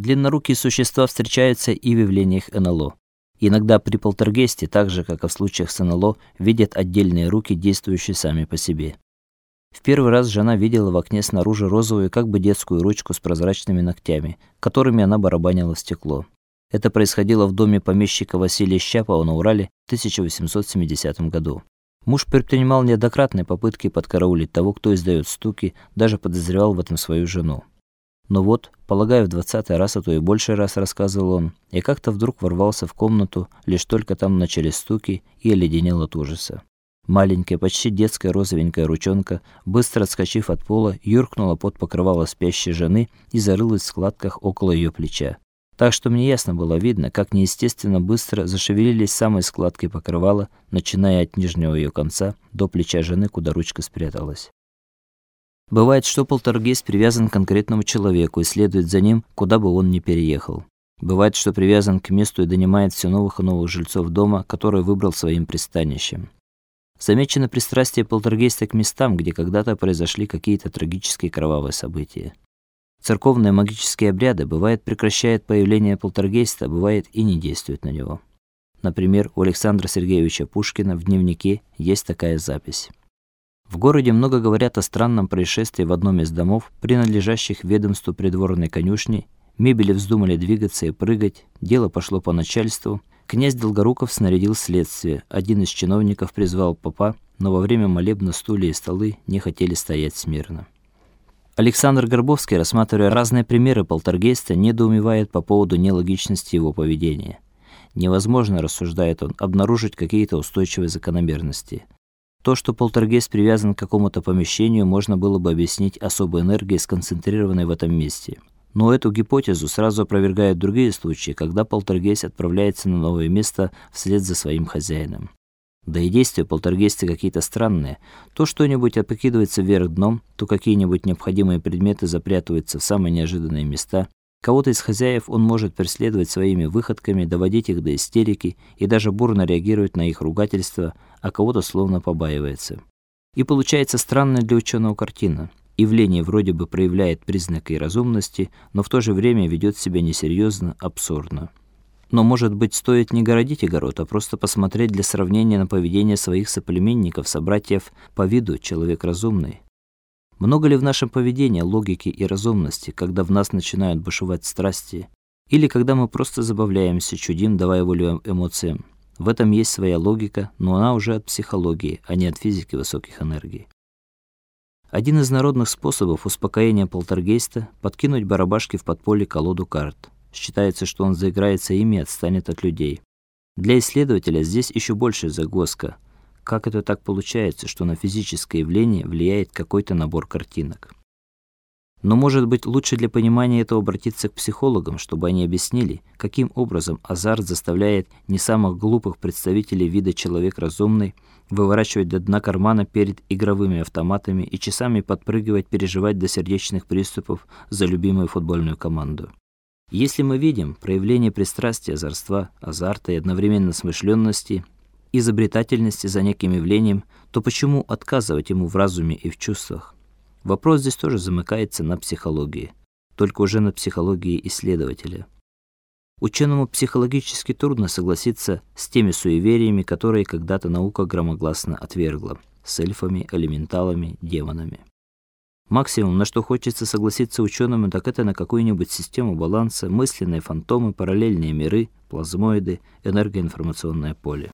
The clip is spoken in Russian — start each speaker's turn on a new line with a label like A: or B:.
A: Длиннорукие существа встречаются и в явлениях НЛО. Иногда при полтергейсте, так же как и в случаях с НЛО, видят отдельные руки, действующие сами по себе. В первый раз жена видела в окне снаружи розовую, как бы детскую ручку с прозрачными ногтями, которыми она барабанила в стекло. Это происходило в доме помещика Василия Щапова на Урале в 1870 году. Муж предпринимал неоднократные попытки подкараулить того, кто издает стуки, даже подозревал в этом свою жену. Но вот, полагаю, в двадцатый раз, а то и больше раз рассказывал он, и как-то вдруг ворвался в комнату, лишь только там начались стуки, и оледенел от ужаса. Маленькая, почти детская розовенькая ручонка, быстро отскочив от пола, юркнула под покрывало спящей жены и зарылась в складках около ее плеча. Так что мне ясно было видно, как неестественно быстро зашевелились самые складки покрывала, начиная от нижнего ее конца до плеча жены, куда ручка спряталась. Бывает, что полтергейст привязан к конкретному человеку и следует за ним, куда бы он ни переехал. Бывает, что привязан к месту и донимает все новых и новых жильцов дома, который выбрал своим пристанищем. Замечено пристрастие полтергейста к местам, где когда-то произошли какие-то трагические кровавые события. Церковные магические обряды бывает прекращают появление полтергейста, бывает и не действуют на него. Например, у Александра Сергеевича Пушкина в дневнике есть такая запись. В городе много говорят о странном происшествии в одном из домов, принадлежащих ведомству придворной конюшни. Мебели вздумали двигаться и прыгать, дело пошло по начальству, Князь Долгоруков снарядил следствие. Один из чиновников призвал попа, но во время молебна стулья и столы не хотели стоять смирно. Александр Горбовский, рассматривая разные примеры полтергейста, недоумевает по поводу нелогичности его поведения. Невозможно, рассуждает он, обнаружить какие-то устойчивые закономерности. То, что полтергейст привязан к какому-то помещению, можно было бы объяснить особой энергией, сконцентрированной в этом месте. Но эту гипотезу сразу опровергают другие случаи, когда полтергейст отправляется на новое место вслед за своим хозяином. Да и действия полтергейста какие-то странные. То что-нибудь опрокидывается вверх дном, то какие-нибудь необходимые предметы запрятываются в самые неожиданные места. Кого-то из хозяев он может преследовать своими выходками, доводить их до истерики и даже бурно реагировать на их ругательства, а кого-то словно побаивается. И получается странная для ученого картина. Явление вроде бы проявляет признаки разумности, но в то же время ведет себя несерьезно, абсурдно. Но, может быть, стоит не городить огород, а просто посмотреть для сравнения на поведение своих соплеменников, собратьев по виду человек разумный. Много ли в нашем поведении логики и разумности, когда в нас начинают бушевать страсти, или когда мы просто забавляемся, чудим, давая волю эмоциям? В этом есть своя логика, но она уже от психологии, а не от физики высоких энергий. Один из народных способов успокоения полтергейста подкинуть барабашки в подполье колоду карт. Считается, что он заиграется ими и отстанет от людей. Для исследователя здесь еще больше загвоздка. Как это так получается, что на физическое явление влияет какой-то набор картинок? Но, может быть, лучше для понимания этого обратиться к психологам, чтобы они объяснили, каким образом азарт заставляет не самых глупых представителей вида человек разумный выворачивать до дна кармана перед игровыми автоматами и часами подпрыгивать, переживать до сердечных приступов за любимую футбольную команду. Если мы видим проявление пристрастия, озорства, азарта и одновременно смышленности, изобретательности за неким явлением, то почему отказывать ему в разуме и в чувствах? Вопрос здесь тоже замыкается на психологии, только уже на психологии исследователя. Ученому психологически трудно согласиться с теми суевериями, которые когда-то наука громогласно отвергла, с эльфами, элементалами, демонами. Максимум, на что хочется согласиться ученому, так это на какую-нибудь систему баланса, мысленные фантомы, параллельные миры, плазмоиды, энергоинформационное поле.